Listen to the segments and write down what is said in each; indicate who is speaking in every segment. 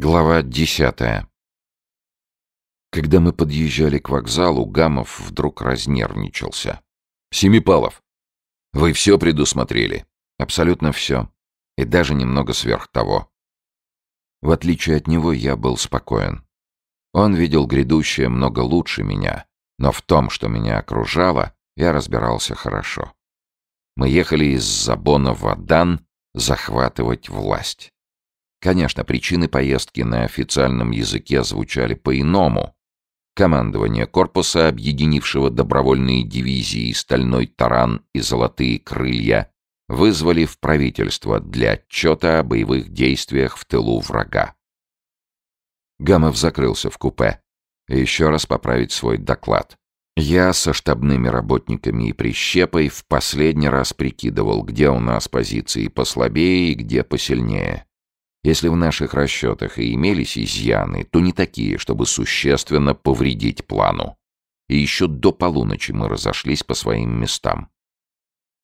Speaker 1: Глава десятая. Когда мы подъезжали к вокзалу, Гамов вдруг разнервничался. «Семипалов, вы все предусмотрели?» «Абсолютно все. И даже немного сверх того». В отличие от него, я был спокоен. Он видел грядущее много лучше меня, но в том, что меня окружало, я разбирался хорошо. Мы ехали из Забона в Адан захватывать власть. Конечно, причины поездки на официальном языке звучали по-иному. Командование корпуса, объединившего добровольные дивизии «Стальной таран» и «Золотые крылья», вызвали в правительство для отчета о боевых действиях в тылу врага. Гамов закрылся в купе. Еще раз поправить свой доклад. Я со штабными работниками и прищепой в последний раз прикидывал, где у нас позиции послабее и где посильнее. Если в наших расчетах и имелись изъяны, то не такие, чтобы существенно повредить плану. И еще до полуночи мы разошлись по своим местам.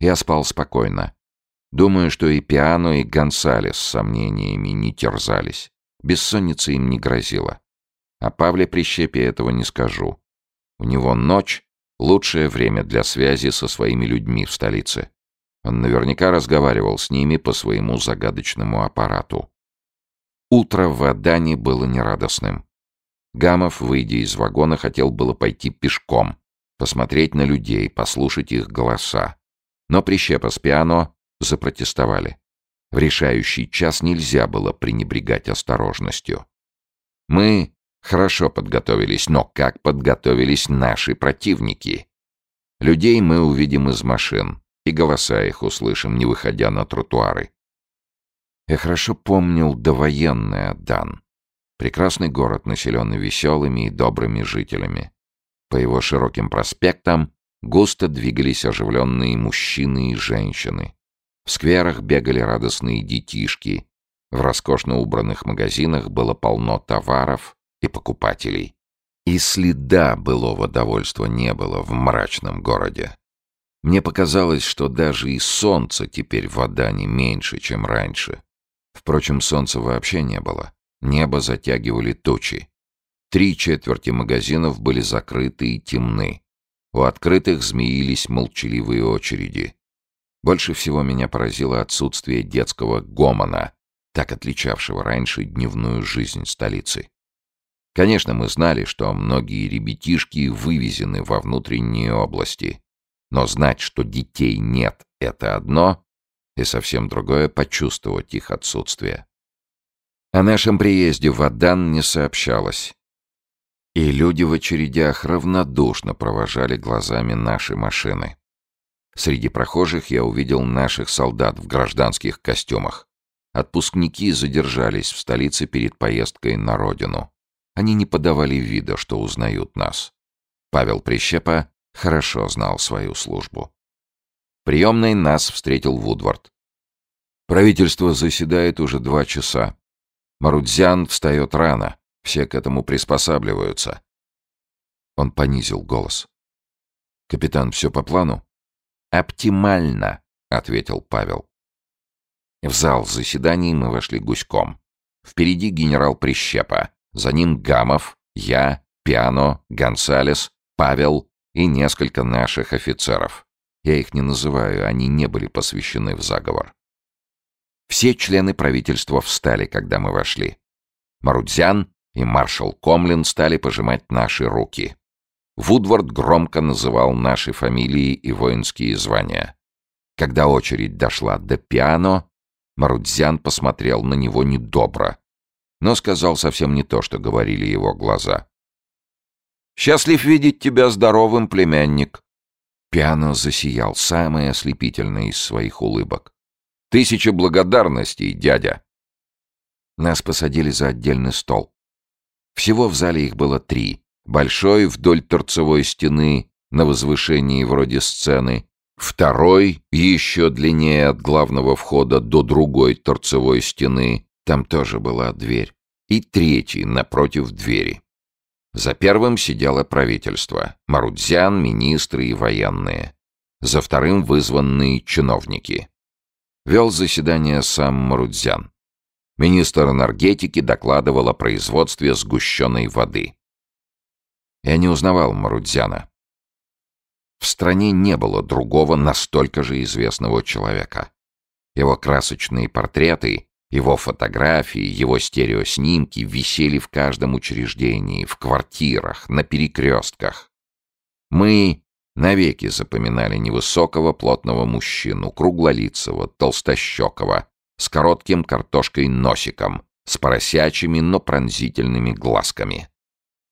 Speaker 1: Я спал спокойно. Думаю, что и Пиано, и Гонсалес с сомнениями не терзались. Бессонница им не грозила. О Павле Прищепе этого не скажу. У него ночь — лучшее время для связи со своими людьми в столице. Он наверняка разговаривал с ними по своему загадочному аппарату. Утро в Адане было нерадостным. Гамов, выйдя из вагона, хотел было пойти пешком, посмотреть на людей, послушать их голоса. Но прищепа с пиано запротестовали. В решающий час нельзя было пренебрегать осторожностью. Мы хорошо подготовились, но как подготовились наши противники? Людей мы увидим из машин, и голоса их услышим, не выходя на тротуары. Я хорошо помнил довоенный Адан. Прекрасный город, населенный веселыми и добрыми жителями. По его широким проспектам густо двигались оживленные мужчины и женщины. В скверах бегали радостные детишки. В роскошно убранных магазинах было полно товаров и покупателей. И следа былого довольства не было в мрачном городе. Мне показалось, что даже и солнца теперь вода не меньше, чем раньше. Впрочем, солнца вообще не было. Небо затягивали тучи. Три четверти магазинов были закрыты и темны. У открытых змеились молчаливые очереди. Больше всего меня поразило отсутствие детского гомона, так отличавшего раньше дневную жизнь столицы. Конечно, мы знали, что многие ребятишки вывезены во внутренние области. Но знать, что детей нет, это одно, и совсем другое — почувствовать их отсутствие. О нашем приезде в Адан не сообщалось. И люди в очередях равнодушно провожали глазами наши машины. Среди прохожих я увидел наших солдат в гражданских костюмах. Отпускники задержались в столице перед поездкой на родину. Они не подавали вида, что узнают нас. Павел Прищепа хорошо знал свою службу приемной нас встретил Вудвард. Правительство заседает уже два часа. Марудзян встает рано. Все к этому приспосабливаются. Он понизил голос. «Капитан, все по плану?» «Оптимально», — ответил Павел. В зал заседаний мы вошли гуськом. Впереди генерал Прищепа, за ним Гамов, я, Пиано, Гонсалес, Павел и несколько наших офицеров. Я их не называю, они не были посвящены в заговор. Все члены правительства встали, когда мы вошли. Марудзян и маршал Комлин стали пожимать наши руки. Вудвард громко называл наши фамилии и воинские звания. Когда очередь дошла до пиано, Марудзян посмотрел на него недобро, но сказал совсем не то, что говорили его глаза. «Счастлив видеть тебя здоровым, племянник. Пиано засиял, самый ослепительный из своих улыбок. «Тысяча благодарностей, дядя!» Нас посадили за отдельный стол. Всего в зале их было три. Большой вдоль торцевой стены на возвышении вроде сцены, второй, еще длиннее от главного входа до другой торцевой стены, там тоже была дверь, и третий напротив двери. За первым сидело правительство, Марудзян, министры и военные. За вторым вызванные чиновники. Вел заседание сам Марудзян. Министр энергетики докладывал о производстве сгущенной воды. Я не узнавал Марудзяна. В стране не было другого настолько же известного человека. Его красочные портреты, его фотографии, его стереоснимки висели в каждом учреждении, в квартирах, на перекрестках. Мы навеки запоминали невысокого плотного мужчину, круглолицего, толстощекого, с коротким картошкой носиком, с поросячьими, но пронзительными глазками.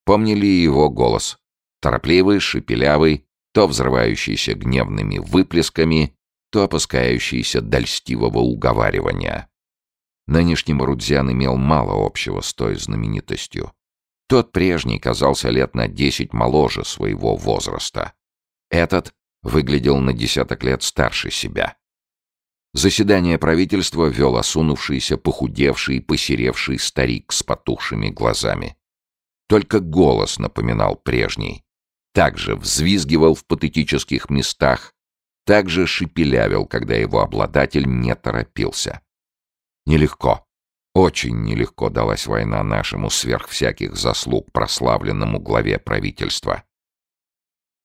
Speaker 1: Помнили его голос, торопливый, шепелявый, то взрывающийся гневными выплесками, то опускающийся до льстивого уговаривания. Нынешний Марудзян имел мало общего с той знаменитостью. Тот прежний казался лет на десять моложе своего возраста. Этот выглядел на десяток лет старше себя. Заседание правительства вел осунувшийся, похудевший, посеревший старик с потухшими глазами. Только голос напоминал прежний. Также взвизгивал в патетических местах, также шепелявил, когда его обладатель не торопился. Нелегко, очень нелегко далась война нашему сверх всяких заслуг прославленному главе правительства.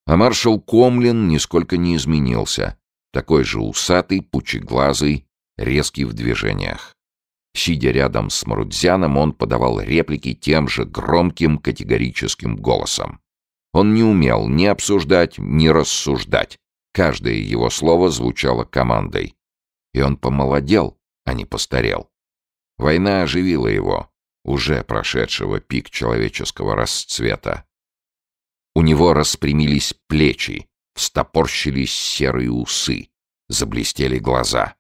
Speaker 1: А маршал Комлин нисколько не изменился, такой же усатый, пучеглазый, резкий в движениях. Сидя рядом с Марудзяном, он подавал реплики тем же громким категорическим голосом. Он не умел ни обсуждать, ни рассуждать. Каждое его слово звучало командой. И он помолодел, а не постарел. Война оживила его, уже прошедшего пик человеческого расцвета. У него распрямились плечи, встопорщились серые усы, заблестели глаза.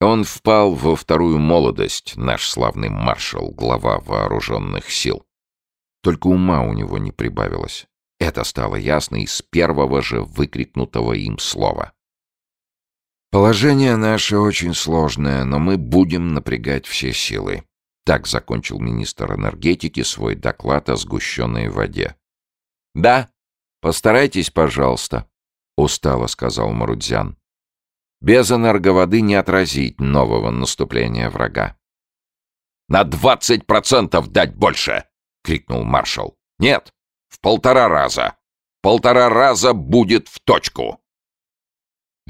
Speaker 1: Он впал во вторую молодость, наш славный маршал, глава вооруженных сил. Только ума у него не прибавилось. Это стало ясно из первого же выкрикнутого им слова. «Положение наше очень сложное, но мы будем напрягать все силы». Так закончил министр энергетики свой доклад о сгущенной воде. «Да, постарайтесь, пожалуйста», — устало сказал Марудзян. «Без энерговоды не отразить нового наступления врага». «На двадцать процентов дать больше!» — крикнул маршал. «Нет, в полтора раза! Полтора раза будет в точку!»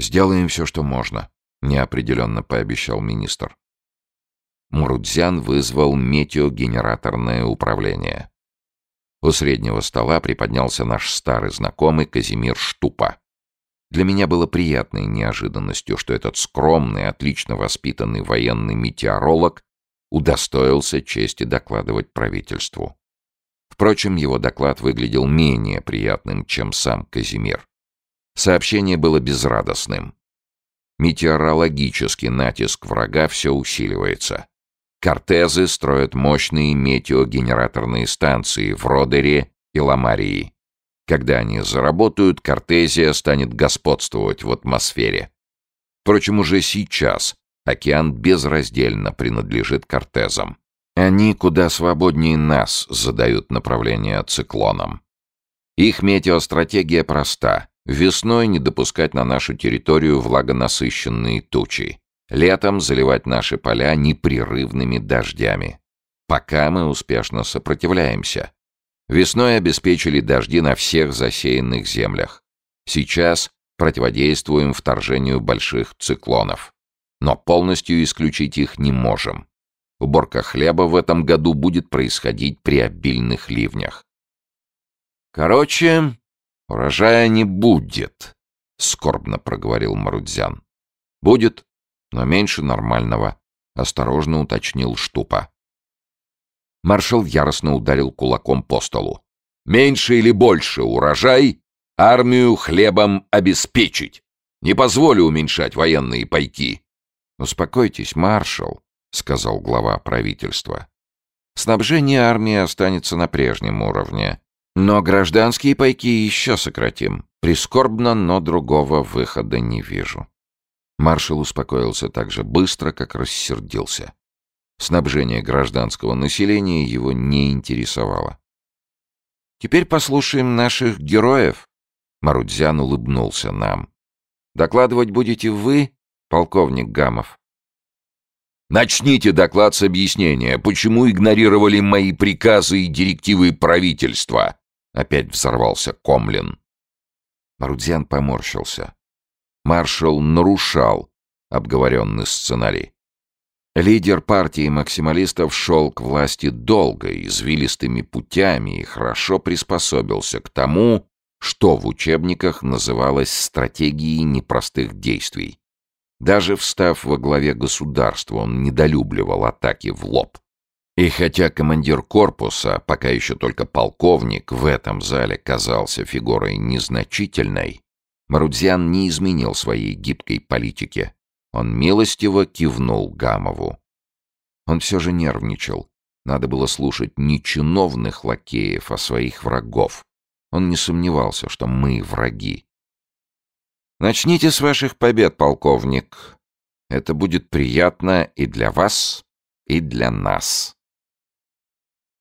Speaker 1: «Сделаем все, что можно», — неопределенно пообещал министр. Мурудзян вызвал метеогенераторное управление. У среднего стола приподнялся наш старый знакомый Казимир Штупа. Для меня было приятной неожиданностью, что этот скромный, отлично воспитанный военный метеоролог удостоился чести докладывать правительству. Впрочем, его доклад выглядел менее приятным, чем сам Казимир. Сообщение было безрадостным. Метеорологический натиск врага все усиливается. Кортезы строят мощные метеогенераторные станции в Родере и Ламарии. Когда они заработают, Кортезия станет господствовать в атмосфере. Впрочем, уже сейчас океан безраздельно принадлежит Кортезам. Они куда свободнее нас задают направление циклонам. Их метеостратегия проста. Весной не допускать на нашу территорию влагонасыщенные тучи. Летом заливать наши поля непрерывными дождями. Пока мы успешно сопротивляемся. Весной обеспечили дожди на всех засеянных землях. Сейчас противодействуем вторжению больших циклонов. Но полностью исключить их не можем. Уборка хлеба в этом году будет происходить при обильных ливнях. Короче, урожая не будет, скорбно проговорил Марудзян. Будет, но меньше нормального, осторожно уточнил Штупа. Маршал яростно ударил кулаком по столу. Меньше или больше урожай армию хлебом обеспечить. Не позволю уменьшать военные пайки. Успокойтесь, маршал, — сказал глава правительства. «Снабжение армии останется на прежнем уровне, но гражданские пайки еще сократим. Прискорбно, но другого выхода не вижу». Маршал успокоился так же быстро, как рассердился. Снабжение гражданского населения его не интересовало. «Теперь послушаем наших героев», — Марудзян улыбнулся нам. «Докладывать будете вы, полковник Гамов?» Начните доклад с объяснения, почему игнорировали мои приказы и директивы правительства. Опять взорвался Комлин.
Speaker 2: Марудзян поморщился. Маршал нарушал обговоренный сценарий. Лидер партии максималистов шел к власти долго, извилистыми путями и хорошо приспособился к тому, что в учебниках называлось стратегией непростых действий. Даже встав во главе государства, он недолюбливал атаки в лоб. И хотя командир корпуса, пока еще только полковник, в этом зале казался фигурой незначительной, Марудзян не изменил своей гибкой политики. Он милостиво кивнул Гамову. Он все же нервничал. Надо было слушать не чиновных лакеев, а своих врагов. Он не сомневался, что мы враги. «Начните с ваших побед, полковник. Это будет приятно и для вас, и для нас».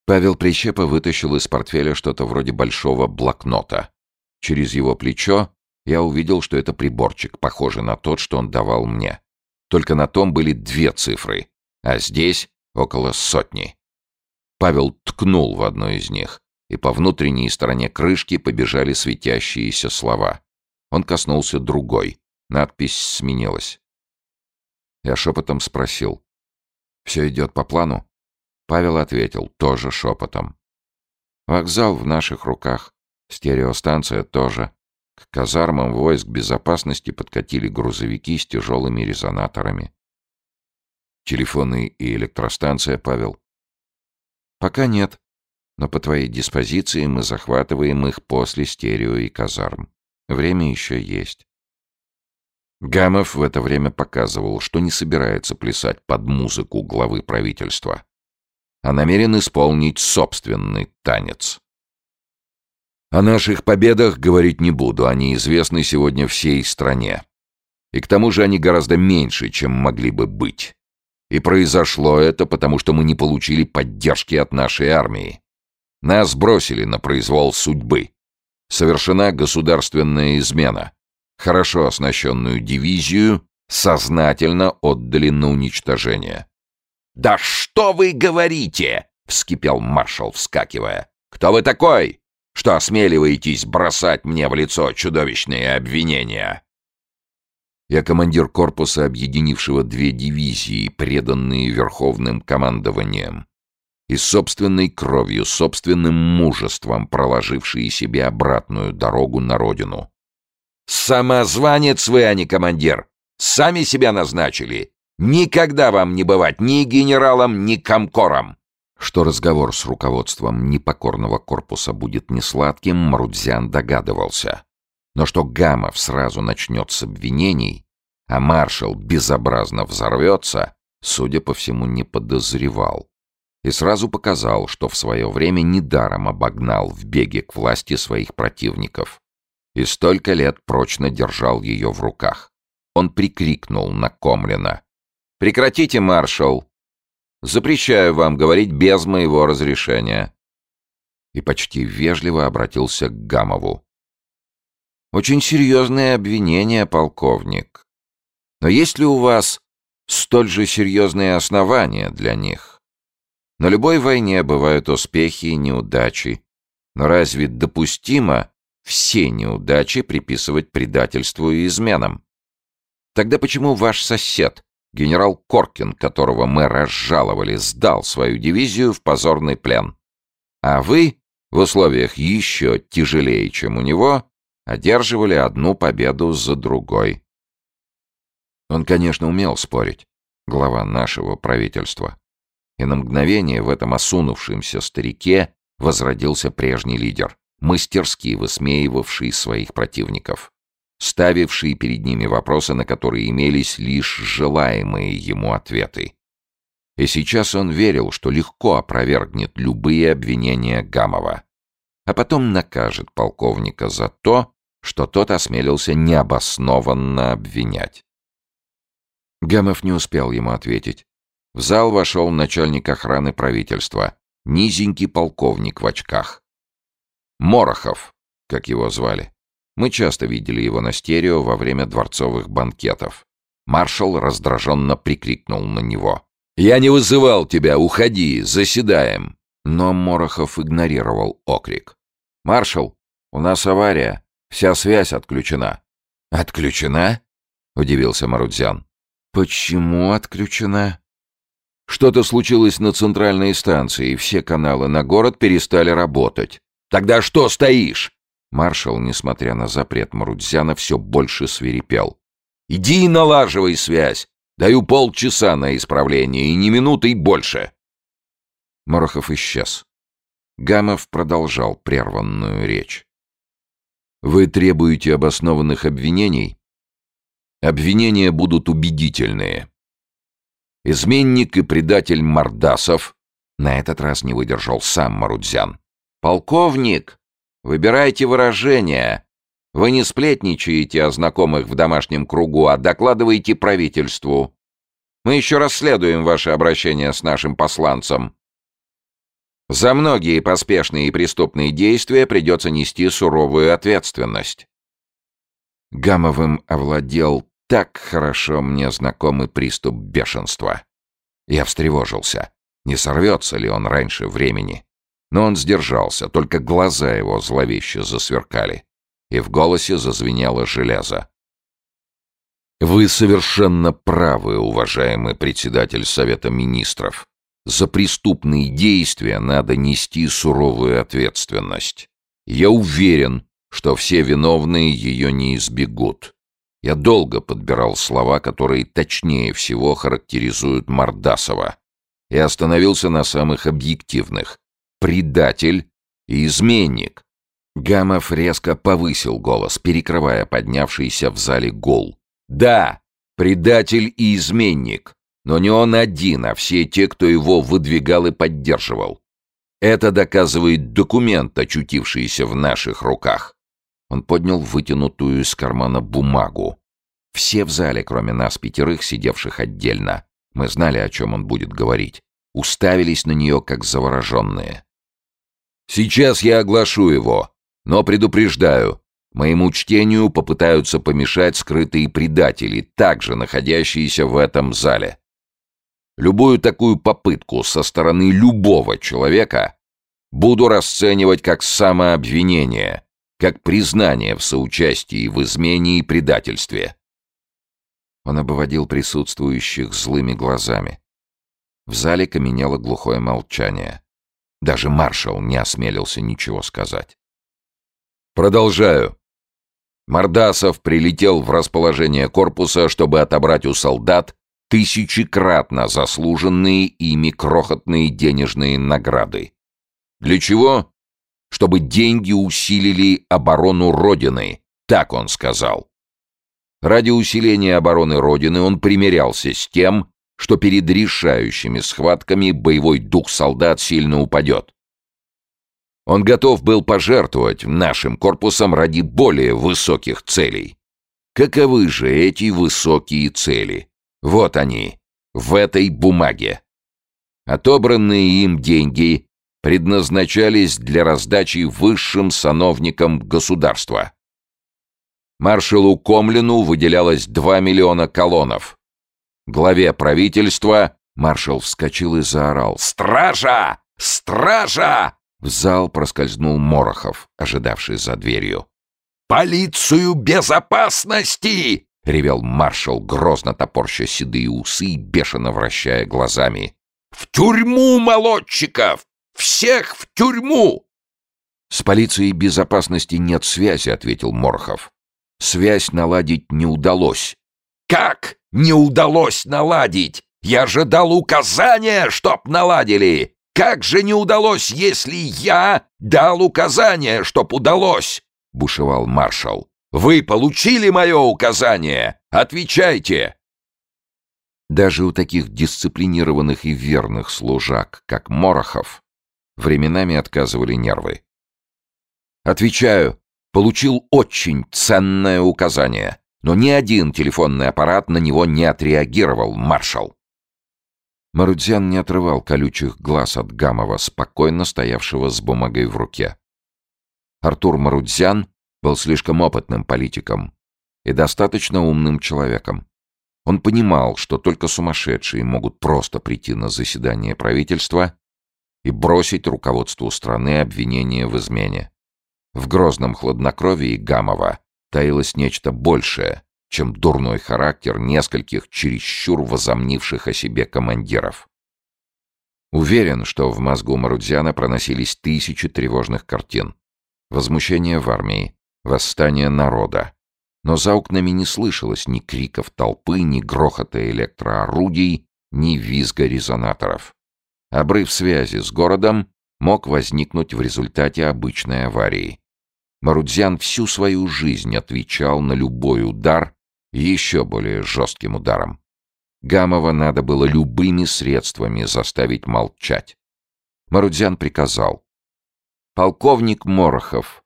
Speaker 2: Павел Прищепа вытащил из портфеля что-то вроде большого блокнота. Через его плечо я увидел, что это приборчик, похожий на тот, что он давал мне. Только на том были две цифры, а здесь около сотни. Павел ткнул в одну из них, и по внутренней стороне крышки побежали светящиеся слова. Он коснулся другой. Надпись сменилась. Я шепотом спросил. «Все идет по плану?» Павел ответил, тоже шепотом. «Вокзал в наших руках, стереостанция тоже. К казармам войск безопасности подкатили грузовики с тяжелыми резонаторами. Телефоны и электростанция, Павел? Пока нет, но по твоей диспозиции мы захватываем их после стерео и казарм. Время еще есть. Гамов в это время показывал, что не собирается плясать под музыку главы правительства, а намерен исполнить собственный танец. О наших победах говорить не буду, они известны сегодня всей стране. И к тому же они гораздо меньше, чем могли бы быть. И произошло это, потому что мы не получили поддержки от нашей армии. Нас бросили на произвол судьбы. Совершена государственная измена. Хорошо оснащенную дивизию сознательно отдали на уничтожение. «Да что вы говорите?» — вскипел маршал, вскакивая. «Кто вы такой? что осмеливаетесь бросать мне в лицо чудовищные обвинения?» Я командир корпуса, объединившего две дивизии, преданные верховным командованием, и собственной кровью, собственным мужеством проложившие себе обратную дорогу на родину. «Самозванец вы, а не командир! Сами себя назначили! Никогда вам не бывать ни генералом, ни комкором! Что разговор с руководством непокорного корпуса будет несладким, Марудзян догадывался. Но что Гамов сразу начнет с обвинений, а маршал безобразно взорвется, судя по всему, не подозревал. И сразу показал, что в свое время недаром обогнал в беге к власти своих противников. И столько лет прочно держал ее в руках. Он прикрикнул на Комлина. «Прекратите, маршал! Запрещаю вам говорить без моего разрешения». И почти вежливо обратился к Гамову. «Очень серьезные обвинения, полковник. Но есть ли у вас столь же серьезные основания для них? На любой войне бывают успехи и неудачи. Но разве допустимо все неудачи приписывать предательству и изменам? Тогда почему ваш сосед Генерал Коркин, которого мы разжаловали, сдал свою дивизию в позорный плен. А вы, в условиях еще тяжелее, чем у него, одерживали одну победу за другой. Он, конечно, умел спорить, глава нашего правительства. И на мгновение в этом осунувшемся старике возродился прежний лидер, мастерски высмеивавший своих противников ставивший перед ними вопросы, на которые имелись лишь желаемые ему ответы. И сейчас он верил, что легко опровергнет любые обвинения Гамова, а потом накажет полковника за то, что тот осмелился необоснованно обвинять. Гамов не успел ему ответить. В зал вошел начальник охраны правительства, низенький полковник в очках. Морохов, как его звали. Мы часто видели его на стерео во время дворцовых банкетов. Маршал раздраженно прикрикнул на него.
Speaker 1: «Я не вызывал тебя, уходи, заседаем!»
Speaker 2: Но Морохов игнорировал окрик. «Маршал, у нас авария, вся связь отключена».
Speaker 1: «Отключена?» — удивился Марудзян.
Speaker 2: «Почему отключена?»
Speaker 1: «Что-то случилось на центральной станции, и все каналы на город перестали работать. Тогда что стоишь?»
Speaker 2: Маршал, несмотря на запрет Марудзяна, все больше свирепел.
Speaker 1: «Иди и налаживай связь! Даю полчаса на исправление, и ни минуты больше!»
Speaker 2: Морохов исчез. Гамов продолжал прерванную речь.
Speaker 1: «Вы требуете обоснованных обвинений? Обвинения будут убедительные. Изменник и предатель Мордасов на этот раз не выдержал сам Марудзян. «Полковник!» Выбирайте выражения. Вы не сплетничаете о знакомых в домашнем кругу, а докладываете правительству. Мы еще расследуем ваше обращение с нашим посланцем. За многие поспешные и преступные действия придется нести суровую ответственность.
Speaker 2: Гамовым овладел так хорошо мне знакомый приступ бешенства. Я встревожился. Не сорвется ли он раньше времени? Но он сдержался, только глаза его зловеще засверкали, и в голосе зазвенело железо.
Speaker 1: «Вы совершенно правы, уважаемый председатель Совета Министров. За преступные действия надо нести суровую ответственность. Я уверен, что все виновные ее не избегут. Я долго подбирал слова, которые точнее всего характеризуют Мордасова, и остановился на самых объективных, предатель и изменник. Гамов резко повысил голос, перекрывая поднявшийся в зале гол. «Да, предатель и изменник, но не он один, а все те, кто его выдвигал и поддерживал. Это доказывает документ, очутившийся в наших руках». Он поднял вытянутую из кармана бумагу. Все в зале, кроме нас пятерых, сидевших отдельно, мы знали, о чем он будет говорить, уставились на нее, как завороженные. Сейчас я оглашу его, но предупреждаю, моему чтению попытаются помешать скрытые предатели, также находящиеся в этом зале. Любую такую попытку со стороны любого человека буду расценивать как самообвинение, как признание в соучастии в измене и предательстве.
Speaker 2: Он обводил присутствующих злыми глазами. В зале каменело глухое молчание. Даже маршал не осмелился ничего сказать.
Speaker 1: Продолжаю. Мордасов прилетел в расположение корпуса, чтобы отобрать у солдат тысячекратно заслуженные ими крохотные денежные награды. Для чего? Чтобы деньги усилили оборону Родины, так он сказал. Ради усиления обороны Родины он примирялся с тем, что перед решающими схватками боевой дух солдат сильно упадет. Он готов был пожертвовать нашим корпусом ради более высоких целей. Каковы же эти высокие цели? Вот они, в этой бумаге. Отобранные им деньги предназначались для раздачи высшим сановникам государства. Маршалу Комлину выделялось 2 миллиона колонов, главе правительства, маршал вскочил и заорал «Стража! Стража!» В зал проскользнул Морохов, ожидавший за дверью. «Полицию безопасности!» — ревел маршал, грозно топорща седые усы и бешено вращая глазами. «В тюрьму, молодчиков! Всех в тюрьму!» «С полицией безопасности нет связи», — ответил Морохов. «Связь наладить не удалось». «Как?» Не удалось наладить. Я же дал указание, чтоб наладили. Как же не удалось, если я дал указание, чтоб удалось?» — бушевал маршал. «Вы получили мое указание? Отвечайте!» Даже у таких дисциплинированных и верных служак, как Морохов, временами отказывали нервы. «Отвечаю, получил очень ценное указание. Но ни один телефонный аппарат на него не отреагировал, маршал. Марудзян не отрывал колючих глаз от Гамова, спокойно стоявшего с бумагой в руке. Артур Марудзян был слишком опытным политиком и достаточно умным человеком.
Speaker 2: Он понимал, что только сумасшедшие могут просто прийти на заседание правительства и бросить руководству страны обвинение в измене. В грозном хладнокровии Гамова таилось нечто большее, чем дурной характер нескольких чересчур возомнивших о себе командиров. Уверен, что в мозгу Марудзяна проносились тысячи тревожных картин. Возмущение в армии, восстание народа. Но за окнами не слышалось ни криков толпы, ни грохота электроорудий, ни визга резонаторов. Обрыв связи с городом мог возникнуть в результате обычной аварии. Марудзян всю свою жизнь отвечал на любой удар еще более жестким ударом. Гамова надо было любыми средствами заставить молчать. Марудзян приказал. «Полковник Морохов,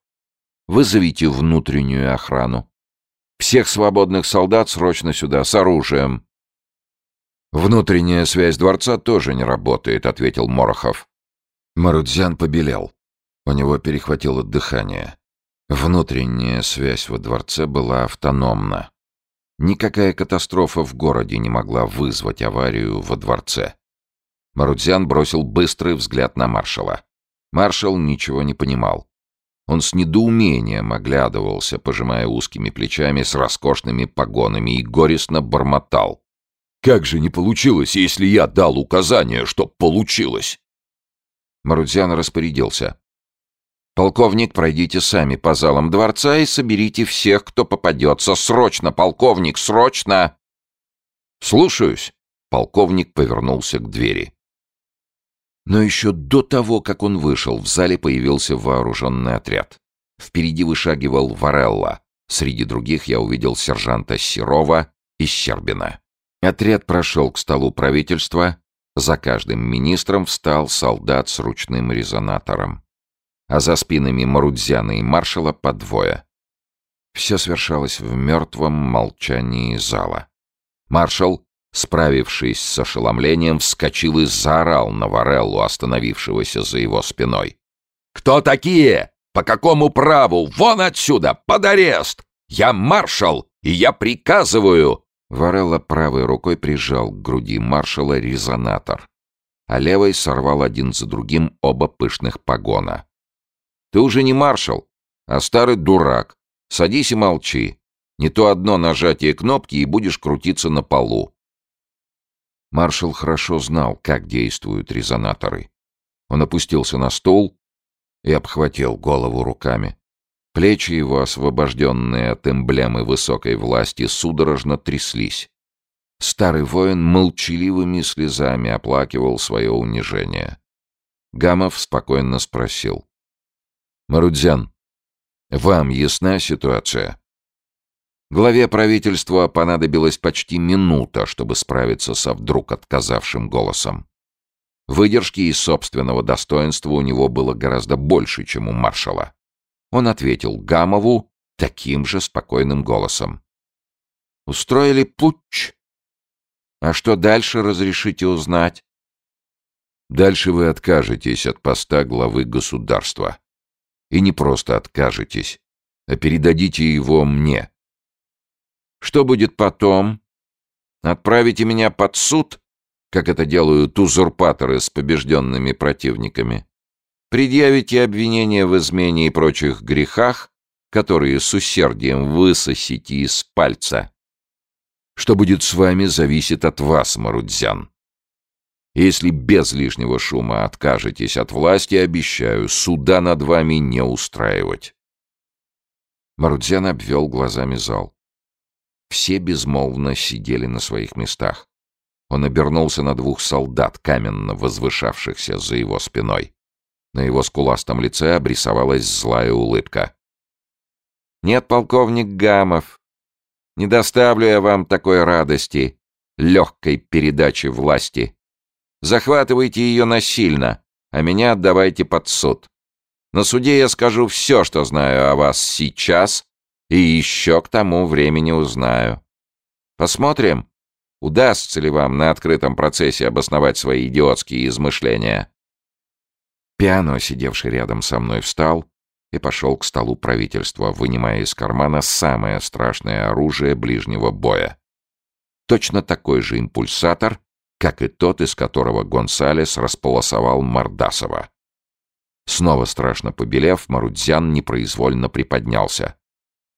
Speaker 2: вызовите внутреннюю охрану. Всех свободных солдат срочно сюда, с оружием». «Внутренняя связь дворца тоже не работает», — ответил Морохов. Марудзян побелел. У него перехватило дыхание. Внутренняя связь во дворце была автономна. Никакая катастрофа в городе не могла вызвать аварию во дворце. Марудзян бросил быстрый взгляд на маршала. Маршал ничего не понимал. Он с недоумением оглядывался, пожимая узкими плечами с роскошными погонами, и горестно бормотал. «Как же не получилось, если я дал указание, что получилось?» Марудзян распорядился. «Полковник, пройдите сами по залам дворца и соберите всех, кто попадется. Срочно, полковник, срочно!» «Слушаюсь!» — полковник повернулся к двери. Но еще до того, как он вышел, в зале появился вооруженный отряд. Впереди вышагивал Варелла. Среди других я увидел сержанта Серова и Щербина. Отряд прошел к столу правительства. За каждым министром встал солдат с ручным резонатором а за спинами Марудзяна и маршала по двое. Все свершалось в мертвом молчании зала. Маршал, справившись с ошеломлением, вскочил и заорал на Вареллу, остановившегося за его спиной. «Кто такие? По какому праву? Вон отсюда! Под арест! Я маршал, и я приказываю!» Варелла правой рукой прижал к груди маршала резонатор, а левой сорвал один за другим оба пышных погона. Ты уже не маршал, а старый дурак. Садись и молчи. Не то одно нажатие кнопки, и будешь крутиться на полу. Маршал хорошо знал, как действуют резонаторы. Он опустился на стол и обхватил голову руками. Плечи его, освобожденные от эмблемы высокой власти, судорожно тряслись. Старый воин молчаливыми слезами оплакивал свое унижение. Гамов спокойно спросил. Марудзян, вам ясна ситуация? Главе правительства понадобилась почти минута, чтобы справиться со вдруг отказавшим голосом. Выдержки и собственного достоинства у него было гораздо больше, чем у маршала. Он ответил Гамову таким же спокойным голосом. «Устроили путч. А что дальше разрешите узнать?» «Дальше вы откажетесь от поста главы государства», и не просто откажетесь, а передадите его мне. Что будет потом? Отправите меня под суд, как это делают узурпаторы с побежденными противниками? Предъявите обвинения в измене и прочих грехах, которые с усердием высосите из пальца. Что будет с вами, зависит от вас, Марудзян. Если без лишнего шума откажетесь от власти, обещаю, суда над вами не устраивать. Марудзян обвел глазами зал. Все безмолвно сидели на своих местах. Он обернулся на двух солдат, каменно возвышавшихся за его спиной. На его скуластом лице обрисовалась злая улыбка. «Нет, полковник Гамов, не доставлю я вам такой радости, легкой передачи власти. Захватывайте ее насильно, а меня отдавайте под суд. На суде я скажу все, что знаю о вас сейчас, и еще к тому времени узнаю. Посмотрим, удастся ли вам на открытом процессе обосновать свои идиотские измышления. Пиано, сидевший рядом со мной, встал и пошел к столу правительства, вынимая из кармана самое страшное оружие ближнего боя точно такой же импульсатор, как и тот, из которого Гонсалес располосовал Мордасова. Снова страшно побелев, Марудзян непроизвольно приподнялся.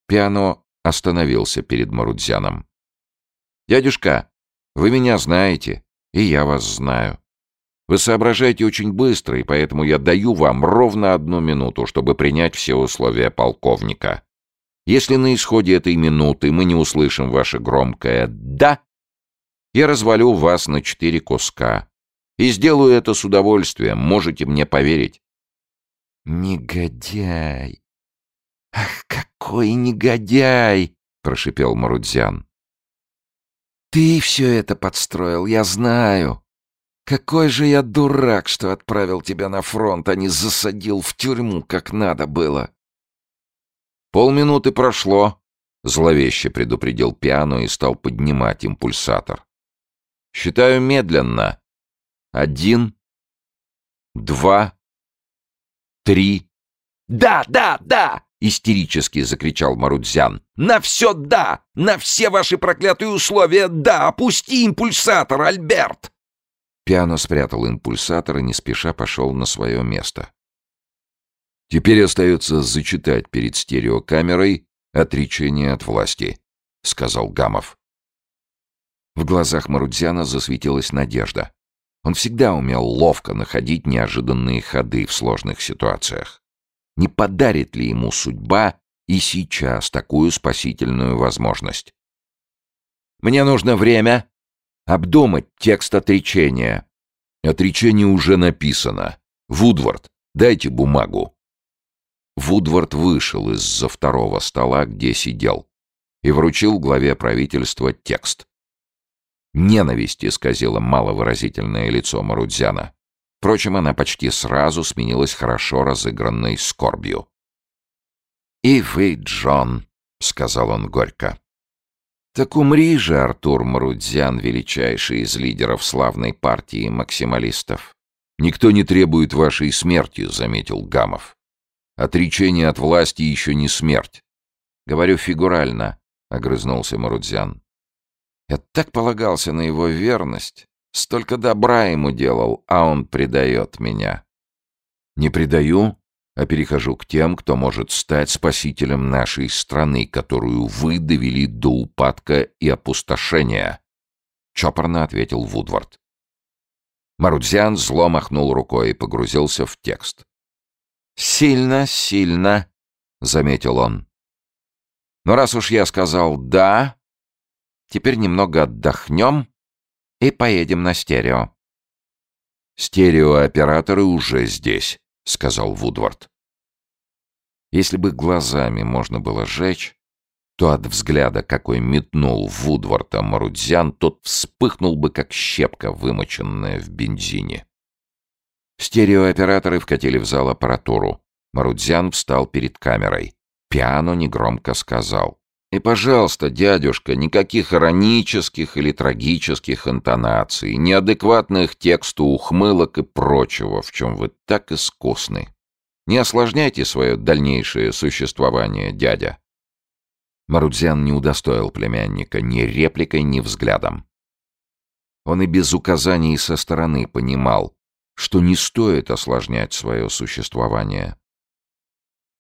Speaker 2: Пиано остановился перед Марудзяном. «Дядюшка, вы меня знаете, и я вас знаю. Вы соображаете очень быстро, и поэтому я даю вам ровно одну минуту, чтобы принять все условия полковника. Если на исходе этой минуты мы не услышим ваше громкое «да», я развалю вас на четыре куска. И сделаю это с удовольствием, можете мне поверить. «Негодяй! Ах, какой негодяй!» — прошипел Марудзян. «Ты все это подстроил, я знаю. Какой же я дурак, что отправил тебя на фронт, а не засадил в тюрьму, как надо было!»
Speaker 1: «Полминуты прошло», — зловеще предупредил пиано и стал поднимать импульсатор. «Считаю медленно. Один, два, три...»
Speaker 2: «Да, да, да!» — истерически закричал Марудзян. «На все да! На все ваши проклятые условия да! Опусти импульсатор, Альберт!» Пиано спрятал импульсатор и не спеша пошел на свое место.
Speaker 1: Теперь остается зачитать перед стереокамерой отречение от власти, сказал Гамов.
Speaker 2: В глазах Марудзяна засветилась надежда. Он всегда умел ловко находить неожиданные ходы в сложных ситуациях. Не подарит ли ему судьба и сейчас такую спасительную возможность? «Мне нужно время обдумать текст отречения».
Speaker 1: «Отречение уже написано. Вудвард, дайте бумагу». Вудвард вышел из-за второго стола, где сидел, и вручил главе правительства текст. Ненависть исказила маловыразительное лицо Марудзяна. Впрочем, она почти сразу сменилась хорошо разыгранной скорбью.
Speaker 2: «И вы, Джон», — сказал он горько. «Так умри же, Артур Марудзян, величайший из лидеров славной партии максималистов».
Speaker 1: «Никто не требует вашей смерти», — заметил Гамов. Отречение от власти еще не смерть.
Speaker 2: Говорю фигурально, — огрызнулся Марудзян. Я так полагался на его верность. Столько добра ему делал, а он предает меня.
Speaker 1: Не предаю, а перехожу к тем, кто может стать спасителем нашей страны, которую вы довели до упадка и опустошения. Чопорно ответил Вудвард.
Speaker 2: Марудзян зло махнул рукой и погрузился в текст. «Сильно, сильно», — заметил он. «Но раз уж я сказал «да», теперь немного отдохнем и поедем на стерео».
Speaker 1: «Стереооператоры уже здесь», — сказал Вудвард.
Speaker 2: Если бы глазами можно было сжечь, то от взгляда, какой метнул Вудварда Марудзян, тот вспыхнул бы, как щепка, вымоченная в бензине. Стереооператоры вкатили в зал аппаратуру. Марудзян встал перед камерой. Пиано негромко сказал. «И, пожалуйста, дядюшка, никаких иронических или трагических интонаций, неадекватных тексту ухмылок и прочего, в чем вы так искусны. Не осложняйте свое дальнейшее существование, дядя». Марудзян не удостоил племянника ни репликой, ни взглядом. Он и без указаний со стороны понимал, что не стоит осложнять свое существование.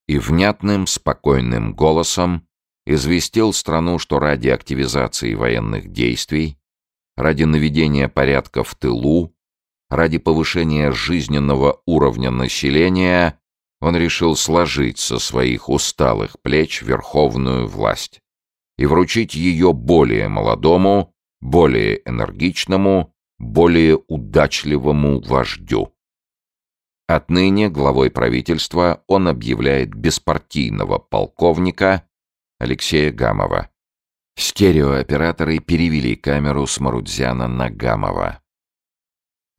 Speaker 2: И внятным, спокойным голосом известил страну, что ради активизации военных действий, ради наведения порядка в тылу, ради повышения жизненного уровня населения он решил сложить со своих усталых плеч верховную власть и вручить ее более молодому, более энергичному более удачливому вождю. Отныне главой правительства он объявляет беспартийного полковника Алексея Гамова. Стереооператоры перевели камеру с Марудзяна на Гамова.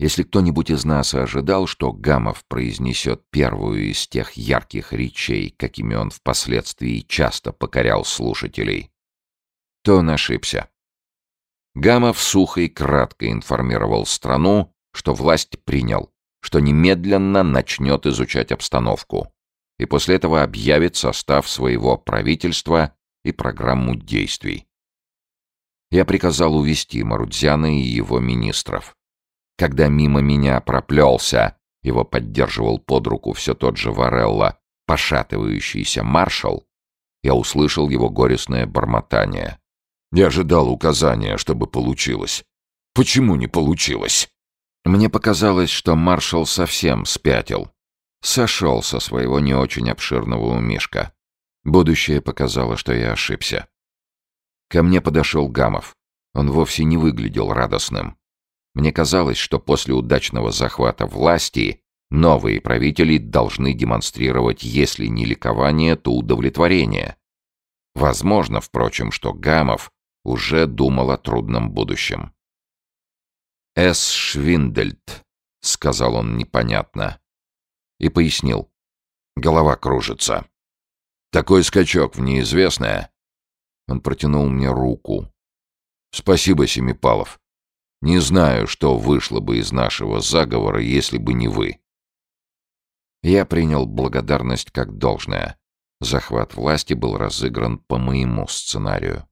Speaker 2: Если кто-нибудь из нас ожидал, что Гамов произнесет первую из тех ярких речей, какими он впоследствии часто покорял слушателей, то он ошибся. Гамов сухо и кратко информировал страну, что власть принял, что немедленно начнет изучать обстановку и после этого объявит состав своего правительства и программу действий. Я приказал увести Марудзяна и его министров. Когда мимо меня проплелся, его поддерживал под руку все тот же Варелла, пошатывающийся маршал, я услышал его горестное бормотание.
Speaker 1: «Я ожидал указания, чтобы получилось. Почему не получилось?»
Speaker 2: Мне показалось, что маршал совсем спятил. Сошел со своего не очень обширного умишка. Будущее показало, что я ошибся. Ко мне подошел Гамов. Он вовсе не выглядел радостным. Мне казалось, что после удачного захвата власти новые правители должны демонстрировать, если не ликование, то удовлетворение. Возможно, впрочем, что Гамов уже думал о трудном будущем. «Эс Швиндельт», — сказал он непонятно. И пояснил. Голова кружится. «Такой скачок в неизвестное». Он протянул мне руку. «Спасибо, Семипалов. Не знаю, что вышло бы из нашего заговора, если бы не вы». Я принял благодарность как должное. Захват власти был разыгран по моему сценарию.